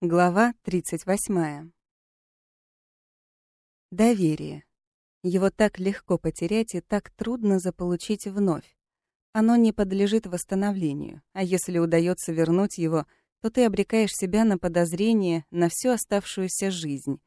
Глава 38. Доверие. Его так легко потерять и так трудно заполучить вновь. Оно не подлежит восстановлению, а если удается вернуть его, то ты обрекаешь себя на подозрение на всю оставшуюся жизнь.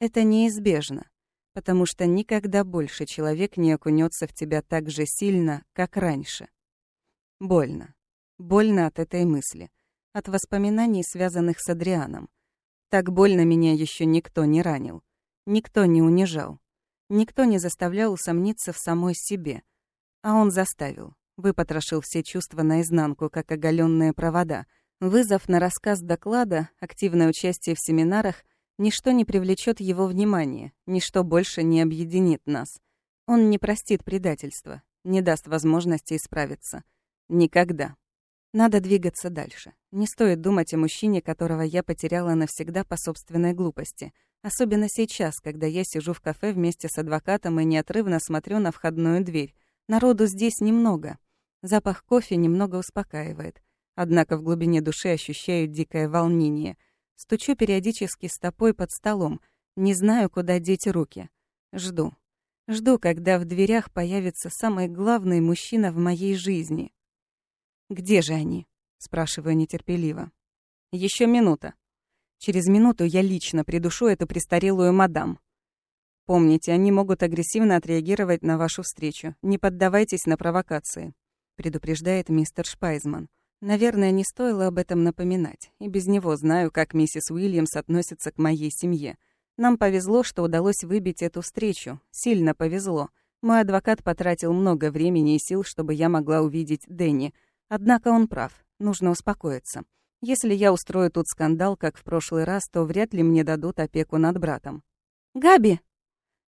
Это неизбежно, потому что никогда больше человек не окунется в тебя так же сильно, как раньше. Больно. Больно от этой мысли. От воспоминаний, связанных с Адрианом. Так больно меня еще никто не ранил. Никто не унижал. Никто не заставлял усомниться в самой себе. А он заставил. Выпотрошил все чувства наизнанку, как оголенные провода. Вызов на рассказ доклада, активное участие в семинарах — ничто не привлечет его внимание, ничто больше не объединит нас. Он не простит предательства, не даст возможности исправиться. Никогда. Надо двигаться дальше. Не стоит думать о мужчине, которого я потеряла навсегда по собственной глупости. Особенно сейчас, когда я сижу в кафе вместе с адвокатом и неотрывно смотрю на входную дверь. Народу здесь немного. Запах кофе немного успокаивает. Однако в глубине души ощущаю дикое волнение. Стучу периодически стопой под столом. Не знаю, куда деть руки. Жду. Жду, когда в дверях появится самый главный мужчина в моей жизни. «Где же они?» — спрашиваю нетерпеливо. Еще минута. Через минуту я лично придушу эту престарелую мадам. Помните, они могут агрессивно отреагировать на вашу встречу. Не поддавайтесь на провокации», — предупреждает мистер Шпайзман. Наверное, не стоило об этом напоминать. И без него знаю, как миссис Уильямс относится к моей семье. Нам повезло, что удалось выбить эту встречу. Сильно повезло. Мой адвокат потратил много времени и сил, чтобы я могла увидеть Дэнни — Однако он прав, нужно успокоиться. Если я устрою тут скандал, как в прошлый раз, то вряд ли мне дадут опеку над братом. «Габи!»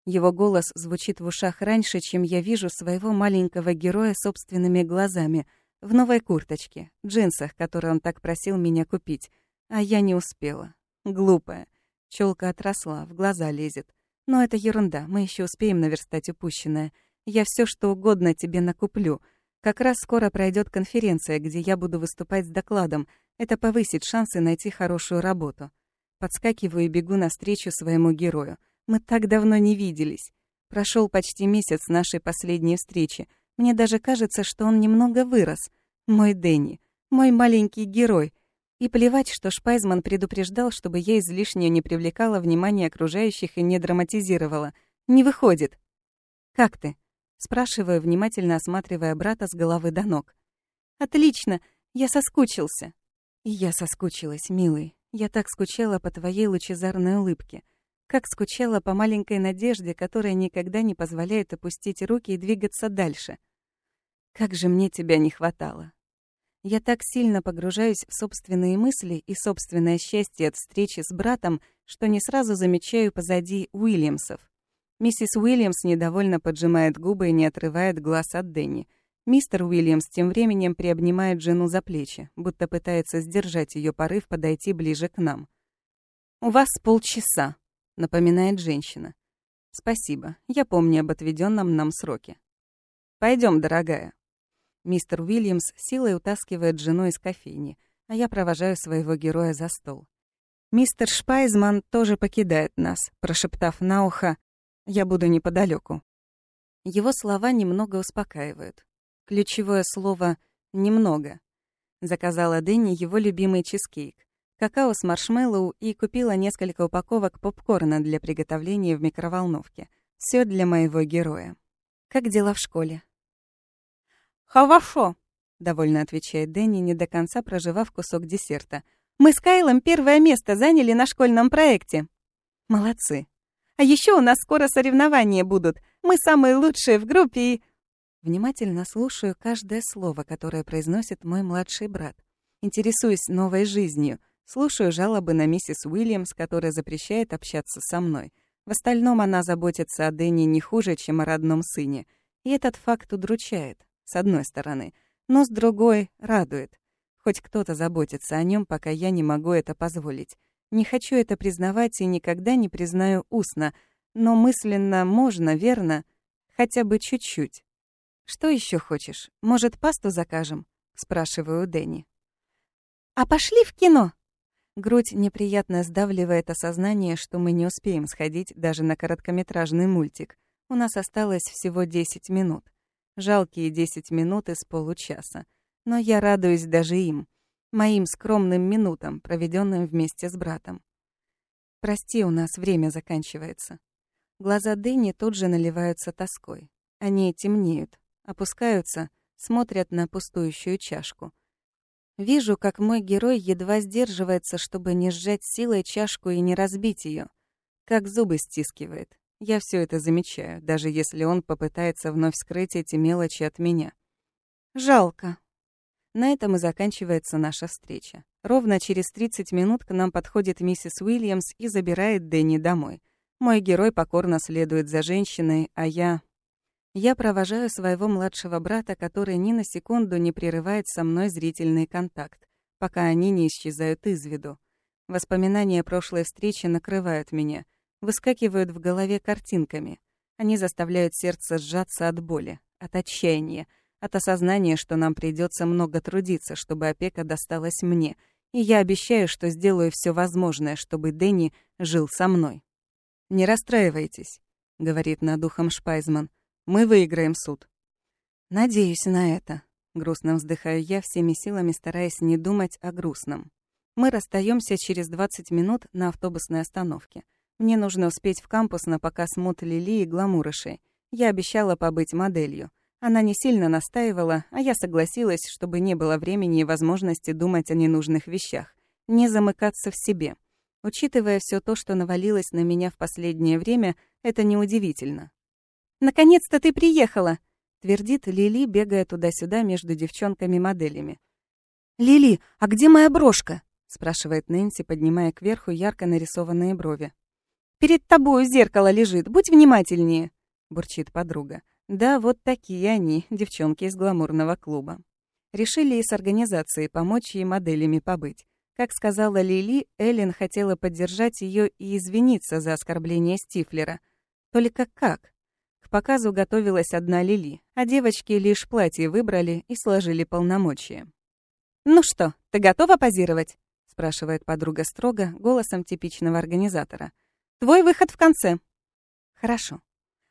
Его голос звучит в ушах раньше, чем я вижу своего маленького героя собственными глазами, в новой курточке, джинсах, которые он так просил меня купить. А я не успела. Глупая. Челка отросла, в глаза лезет. Но это ерунда, мы еще успеем наверстать упущенное. Я все что угодно тебе накуплю — как раз скоро пройдет конференция, где я буду выступать с докладом. Это повысит шансы найти хорошую работу. Подскакиваю и бегу навстречу своему герою. Мы так давно не виделись. Прошел почти месяц нашей последней встречи. Мне даже кажется, что он немного вырос. Мой Дэнни. Мой маленький герой. И плевать, что Шпайзман предупреждал, чтобы я излишне не привлекала внимание окружающих и не драматизировала. Не выходит. «Как ты?» Спрашиваю, внимательно осматривая брата с головы до ног. «Отлично! Я соскучился!» «И я соскучилась, милый. Я так скучала по твоей лучезарной улыбке. Как скучала по маленькой надежде, которая никогда не позволяет опустить руки и двигаться дальше. Как же мне тебя не хватало!» Я так сильно погружаюсь в собственные мысли и собственное счастье от встречи с братом, что не сразу замечаю позади Уильямсов. Миссис Уильямс недовольно поджимает губы и не отрывает глаз от Дэнни. Мистер Уильямс тем временем приобнимает жену за плечи, будто пытается сдержать ее порыв подойти ближе к нам. «У вас полчаса», — напоминает женщина. «Спасибо, я помню об отведенном нам сроке». Пойдем, дорогая». Мистер Уильямс силой утаскивает жену из кофейни, а я провожаю своего героя за стол. Мистер Шпайзман тоже покидает нас, прошептав на ухо я буду неподалеку. Его слова немного успокаивают. Ключевое слово «немного». Заказала Дэнни его любимый чизкейк, какао с маршмеллоу и купила несколько упаковок попкорна для приготовления в микроволновке. Все для моего героя. Как дела в школе? «Хорошо», — довольно отвечает Дэнни, не до конца проживав кусок десерта. «Мы с Кайлом первое место заняли на школьном проекте». «Молодцы», а еще у нас скоро соревнования будут. Мы самые лучшие в группе и...» Внимательно слушаю каждое слово, которое произносит мой младший брат. Интересуюсь новой жизнью. Слушаю жалобы на миссис Уильямс, которая запрещает общаться со мной. В остальном она заботится о Дэнни не хуже, чем о родном сыне. И этот факт удручает, с одной стороны. Но с другой — радует. Хоть кто-то заботится о нем, пока я не могу это позволить. Не хочу это признавать и никогда не признаю устно, но мысленно можно, верно? Хотя бы чуть-чуть. «Что еще хочешь? Может, пасту закажем?» — спрашиваю Дэнни. «А пошли в кино?» Грудь неприятно сдавливает осознание, что мы не успеем сходить даже на короткометражный мультик. У нас осталось всего 10 минут. Жалкие 10 минут из получаса. Но я радуюсь даже им. Моим скромным минутам, проведенным вместе с братом. Прости, у нас время заканчивается. Глаза Дэнни тут же наливаются тоской. Они темнеют, опускаются, смотрят на пустующую чашку. Вижу, как мой герой едва сдерживается, чтобы не сжать силой чашку и не разбить ее. Как зубы стискивает. Я все это замечаю, даже если он попытается вновь скрыть эти мелочи от меня. Жалко. На этом и заканчивается наша встреча. Ровно через 30 минут к нам подходит миссис Уильямс и забирает Дэнни домой. Мой герой покорно следует за женщиной, а я... Я провожаю своего младшего брата, который ни на секунду не прерывает со мной зрительный контакт, пока они не исчезают из виду. Воспоминания прошлой встречи накрывают меня, выскакивают в голове картинками. Они заставляют сердце сжаться от боли, от отчаяния, от осознания, что нам придется много трудиться, чтобы опека досталась мне, и я обещаю, что сделаю все возможное, чтобы Дэнни жил со мной. «Не расстраивайтесь», — говорит над ухом Шпайзман. Мы выиграем суд. Надеюсь на это. Грустно вздыхаю я, всеми силами стараясь не думать о грустном. Мы расстаемся через 20 минут на автобусной остановке. Мне нужно успеть в кампус на показ мод Лили и гламурышей. Я обещала побыть моделью. Она не сильно настаивала, а я согласилась, чтобы не было времени и возможности думать о ненужных вещах. Не замыкаться в себе. Учитывая все то, что навалилось на меня в последнее время, это неудивительно. «Наконец-то ты приехала!» — твердит Лили, бегая туда-сюда между девчонками-моделями. «Лили, а где моя брошка?» — спрашивает Нэнси, поднимая кверху ярко нарисованные брови. «Перед тобой зеркало лежит, будь внимательнее!» — бурчит подруга. Да, вот такие они, девчонки из гламурного клуба. Решили и с организацией помочь ей моделями побыть. Как сказала Лили, Эллен хотела поддержать ее и извиниться за оскорбление Стифлера. Только как? К показу готовилась одна Лили, а девочки лишь платье выбрали и сложили полномочия. «Ну что, ты готова позировать?» — спрашивает подруга строго, голосом типичного организатора. «Твой выход в конце». «Хорошо».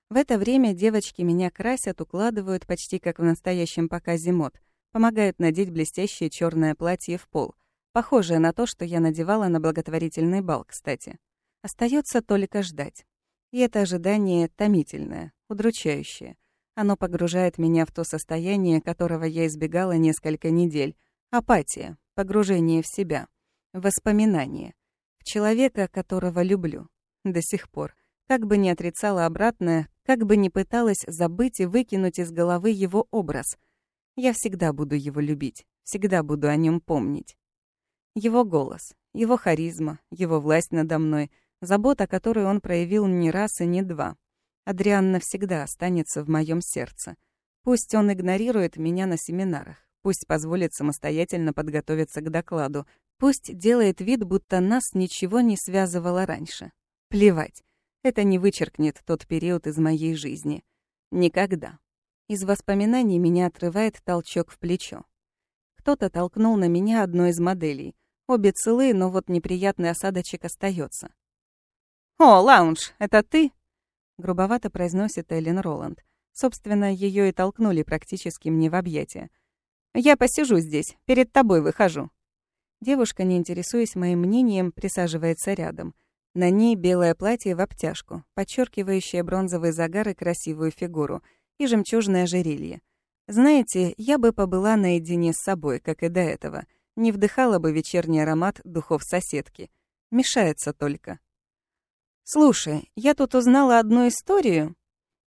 В это время девочки меня красят, укладывают почти как в настоящем показе мод, помогают надеть блестящее черное платье в пол, похожее на то, что я надевала на благотворительный бал, кстати. Остается только ждать. И это ожидание томительное, удручающее. Оно погружает меня в то состояние, которого я избегала несколько недель. Апатия, погружение в себя, воспоминание. В человека, которого люблю. До сих пор. Как бы ни отрицала обратное, как бы ни пыталась забыть и выкинуть из головы его образ. Я всегда буду его любить, всегда буду о нем помнить. Его голос, его харизма, его власть надо мной — Забота, которую он проявил не раз и не два. Адриан навсегда останется в моем сердце. Пусть он игнорирует меня на семинарах. Пусть позволит самостоятельно подготовиться к докладу. Пусть делает вид, будто нас ничего не связывало раньше. Плевать. Это не вычеркнет тот период из моей жизни. Никогда. Из воспоминаний меня отрывает толчок в плечо. Кто-то толкнул на меня одну из моделей. Обе целые, но вот неприятный осадочек остается. «О, лаунж, это ты?» Грубовато произносит Эллен Роланд. Собственно, ее и толкнули практически мне в объятия. «Я посижу здесь, перед тобой выхожу». Девушка, не интересуясь моим мнением, присаживается рядом. На ней белое платье в обтяжку, подчеркивающее бронзовый загар и красивую фигуру, и жемчужное ожерелье. Знаете, я бы побыла наедине с собой, как и до этого. Не вдыхала бы вечерний аромат духов соседки. Мешается только. «Слушай, я тут узнала одну историю».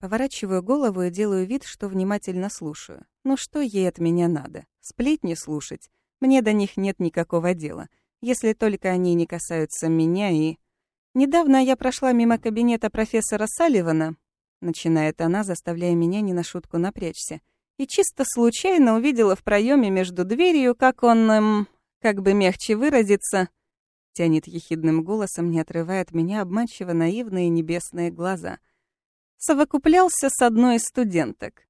Поворачиваю голову и делаю вид, что внимательно слушаю. Ну что ей от меня надо? Сплетни слушать? Мне до них нет никакого дела, если только они не касаются меня и... Недавно я прошла мимо кабинета профессора Салливана, начинает она, заставляя меня не на шутку напрячься, и чисто случайно увидела в проеме между дверью, как он, эм, как бы мягче выразиться, Тянет ехидным голосом, не отрывая от меня обманчиво наивные небесные глаза. Совокуплялся с одной из студенток.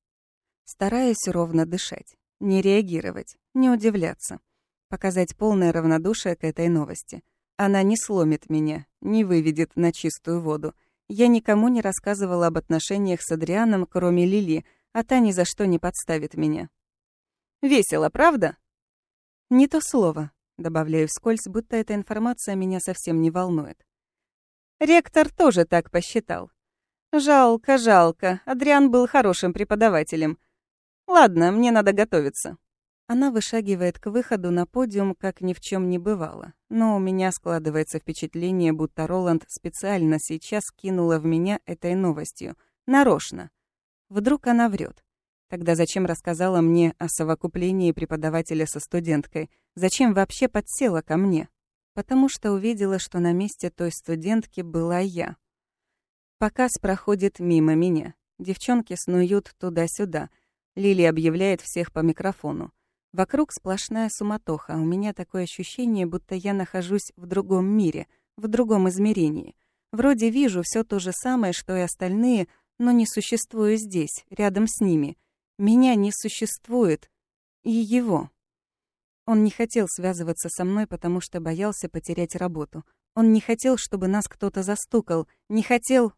Стараюсь ровно дышать, не реагировать, не удивляться. Показать полное равнодушие к этой новости. Она не сломит меня, не выведет на чистую воду. Я никому не рассказывала об отношениях с Адрианом, кроме Лили, а та ни за что не подставит меня. Весело, правда? Не то слово, добавляю вскользь, будто эта информация меня совсем не волнует. Ректор тоже так посчитал. Жалко, жалко. Адриан был хорошим преподавателем. Ладно, мне надо готовиться. Она вышагивает к выходу на подиум, как ни в чем не бывало. Но у меня складывается впечатление, будто Роланд специально сейчас кинула в меня этой новостью. Нарочно. Вдруг она врет. Тогда зачем рассказала мне о совокуплении преподавателя со студенткой? Зачем вообще подсела ко мне? Потому что увидела, что на месте той студентки была я. Показ проходит мимо меня. Девчонки снуют туда-сюда. Лили объявляет всех по микрофону. Вокруг сплошная суматоха, а у меня такое ощущение, будто я нахожусь в другом мире, в другом измерении. Вроде вижу все то же самое, что и остальные, но не существую здесь, рядом с ними. Меня не существует. И его. Он не хотел связываться со мной, потому что боялся потерять работу. Он не хотел, чтобы нас кто-то застукал. Не хотел...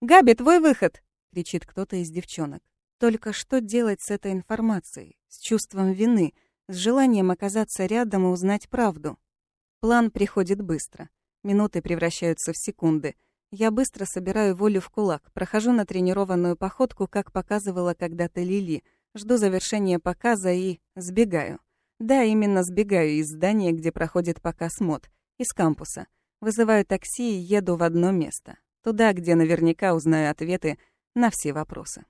«Габи, твой выход!» — кричит кто-то из девчонок. Только что делать с этой информацией? С чувством вины, с желанием оказаться рядом и узнать правду? План приходит быстро. Минуты превращаются в секунды. Я быстро собираю волю в кулак, прохожу на тренированную походку, как показывала когда-то Лили, жду завершения показа и сбегаю. Да, именно сбегаю из здания, где проходит показ мод, из кампуса. Вызываю такси и еду в одно место. Туда, где наверняка узнаю ответы на все вопросы.